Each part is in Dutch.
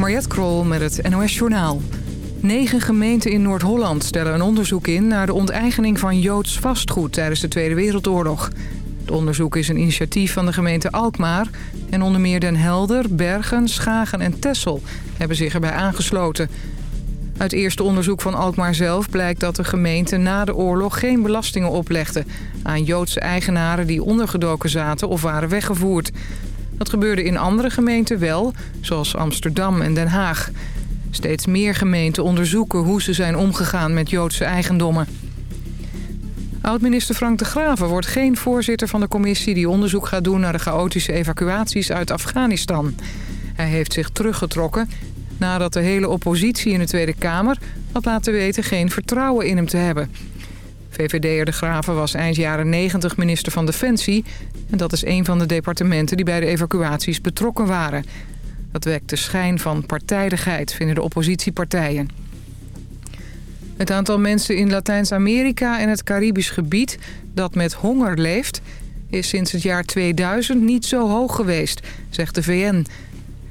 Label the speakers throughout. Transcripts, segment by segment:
Speaker 1: Mariette Krol met het NOS Journaal. Negen gemeenten in Noord-Holland stellen een onderzoek in... naar de onteigening van Joods vastgoed tijdens de Tweede Wereldoorlog. Het onderzoek is een initiatief van de gemeente Alkmaar... en onder meer Den Helder, Bergen, Schagen en Tessel hebben zich erbij aangesloten. Uit eerste onderzoek van Alkmaar zelf blijkt dat de gemeente na de oorlog... geen belastingen oplegde aan Joodse eigenaren die ondergedoken zaten of waren weggevoerd... Dat gebeurde in andere gemeenten wel, zoals Amsterdam en Den Haag. Steeds meer gemeenten onderzoeken hoe ze zijn omgegaan met Joodse eigendommen. Oud-minister Frank de Graven wordt geen voorzitter van de commissie... die onderzoek gaat doen naar de chaotische evacuaties uit Afghanistan. Hij heeft zich teruggetrokken nadat de hele oppositie in de Tweede Kamer... had laten weten geen vertrouwen in hem te hebben... VVD'er De Graven was eind jaren 90 minister van Defensie... en dat is een van de departementen die bij de evacuaties betrokken waren. Dat wekt de schijn van partijdigheid, vinden de oppositiepartijen. Het aantal mensen in Latijns-Amerika en het Caribisch gebied dat met honger leeft... is sinds het jaar 2000 niet zo hoog geweest, zegt de VN.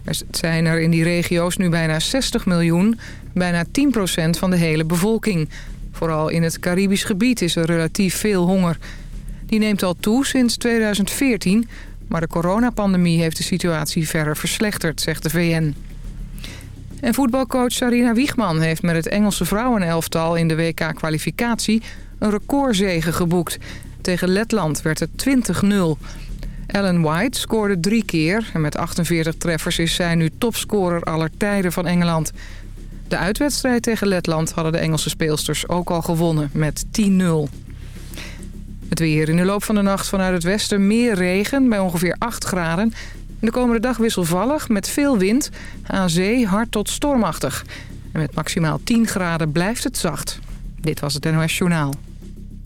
Speaker 1: Er zijn er in die regio's nu bijna 60 miljoen, bijna 10% van de hele bevolking... Vooral in het Caribisch gebied is er relatief veel honger. Die neemt al toe sinds 2014, maar de coronapandemie heeft de situatie verder verslechterd, zegt de VN. En voetbalcoach Sarina Wiegman heeft met het Engelse vrouwenelftal in de WK-kwalificatie een recordzege geboekt. Tegen Letland werd het 20-0. Ellen White scoorde drie keer en met 48 treffers is zij nu topscorer aller tijden van Engeland. De uitwedstrijd tegen Letland hadden de Engelse speelsters ook al gewonnen met 10-0. Het weer in de loop van de nacht vanuit het westen meer regen bij ongeveer 8 graden. De komende dag wisselvallig met veel wind. Aan zee hard tot stormachtig. En met maximaal 10 graden blijft het zacht. Dit was het NOS Journaal.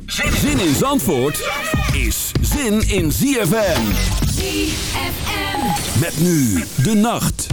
Speaker 2: Zin in Zandvoort is zin in ZFM.
Speaker 3: ZFM.
Speaker 2: Met nu de nacht.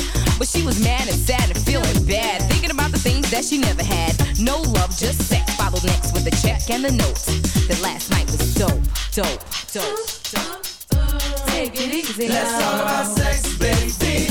Speaker 3: But she was mad and sad and feeling bad, thinking about the things that she never had. No love, just sex. Followed next with the check and the note. That last night was dope, dope, dope, dope. Take it easy.
Speaker 4: Let's talk about sex, baby.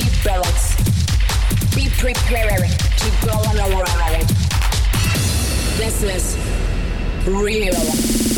Speaker 5: seat. Be prepared to go on a ride. This is real.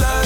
Speaker 6: love.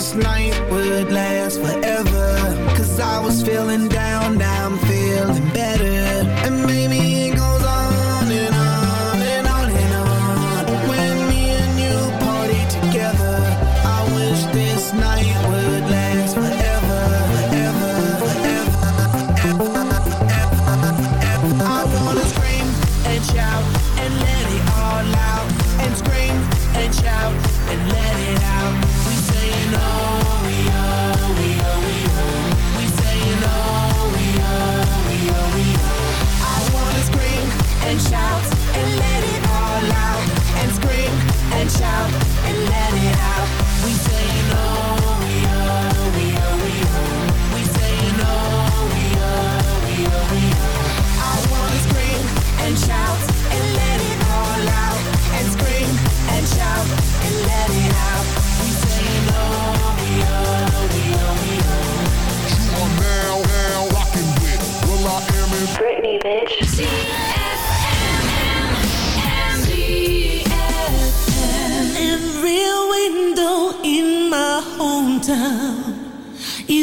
Speaker 7: This night would last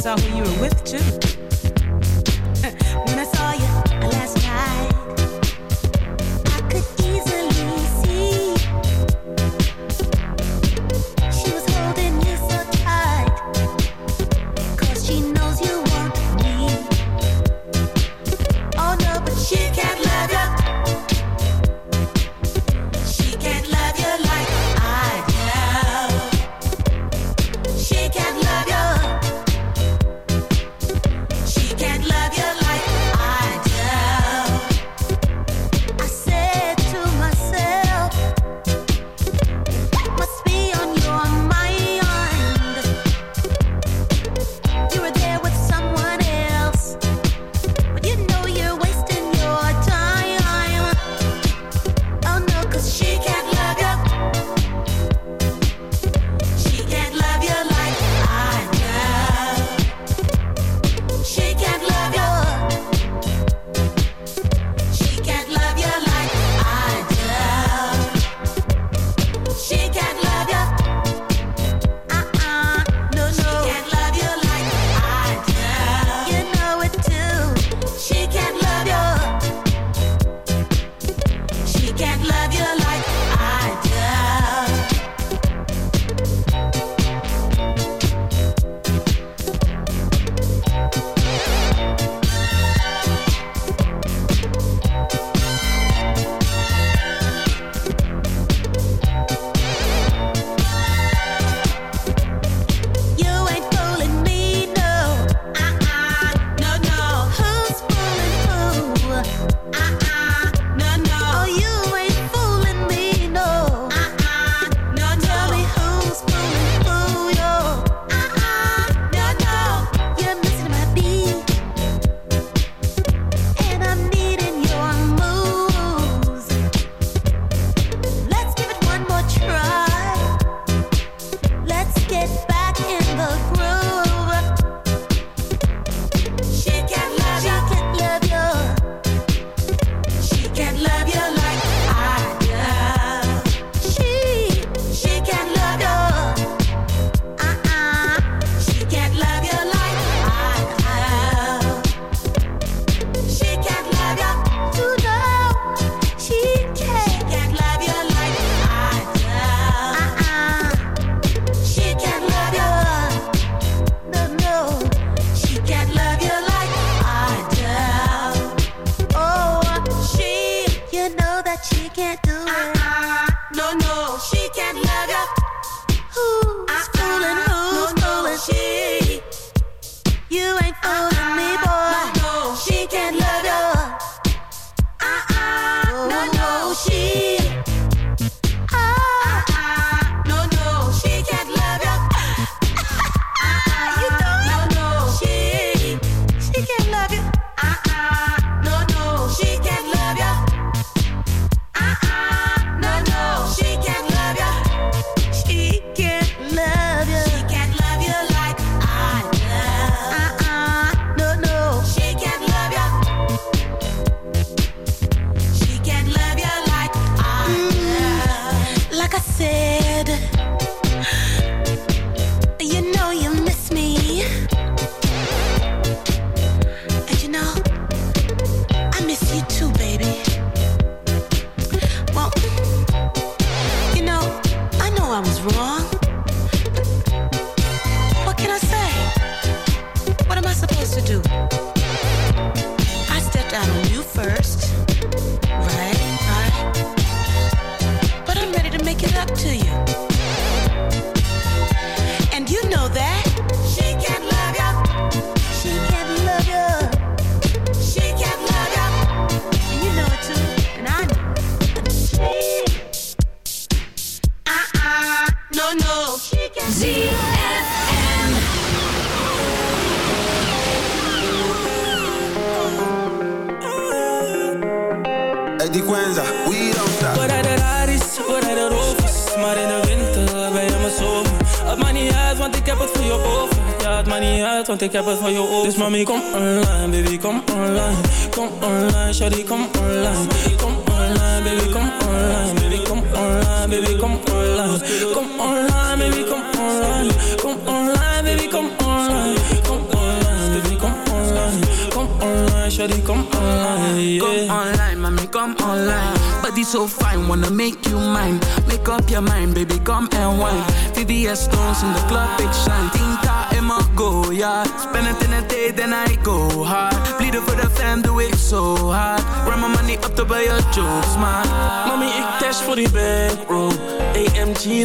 Speaker 8: saw who you
Speaker 9: were with too.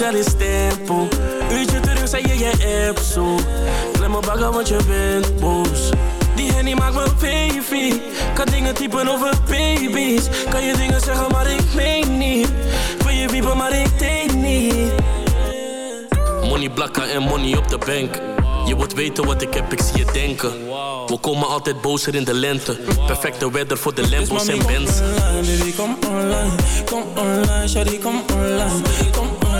Speaker 10: Dat is tempo. Uurtje terug, zei je je app zo. Klem me bagger, want je bent boos. Die henny maakt me baby. Kan dingen typen over baby's. Kan je dingen zeggen, maar ik meen niet. Wil je wiepen, maar ik deed niet.
Speaker 11: Money blakken en money op de bank. Je wilt weten wat ik heb, ik zie je denken. We komen altijd bozer in de lente. Perfecte weather voor de Lambos en Benz.
Speaker 10: online, baby, kom online. Kom online, shawty, kom online. Kom online,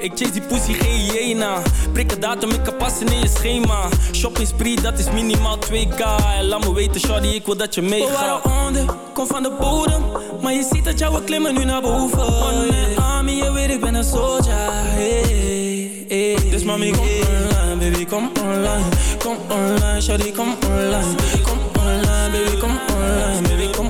Speaker 12: Ik chase die pussy, geen hyena. Prik een datum, ik kan passen in je schema. Shopping spree, dat is minimaal 2k. En laat me weten, shawty, ik wil dat je
Speaker 10: We
Speaker 12: meegaat.
Speaker 10: waren onder, kom van de bodem. Maar je ziet dat jouw klimmen nu naar boven. One man army, je weet ik ben een soldier. Hey, hey. Dus mami, kom online, baby, kom online. Kom online, shawty, kom online. Kom online, baby, kom online. Baby, kom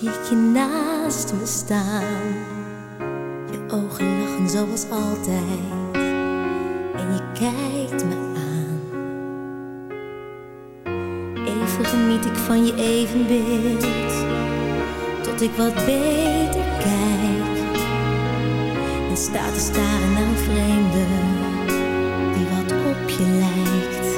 Speaker 13: Ik je naast me staan. Je ogen lachen zoals altijd en je kijkt me aan. Even geniet ik van je evenbeeld tot ik wat beter kijk en sta te staren een vreemde die wat op je lijkt.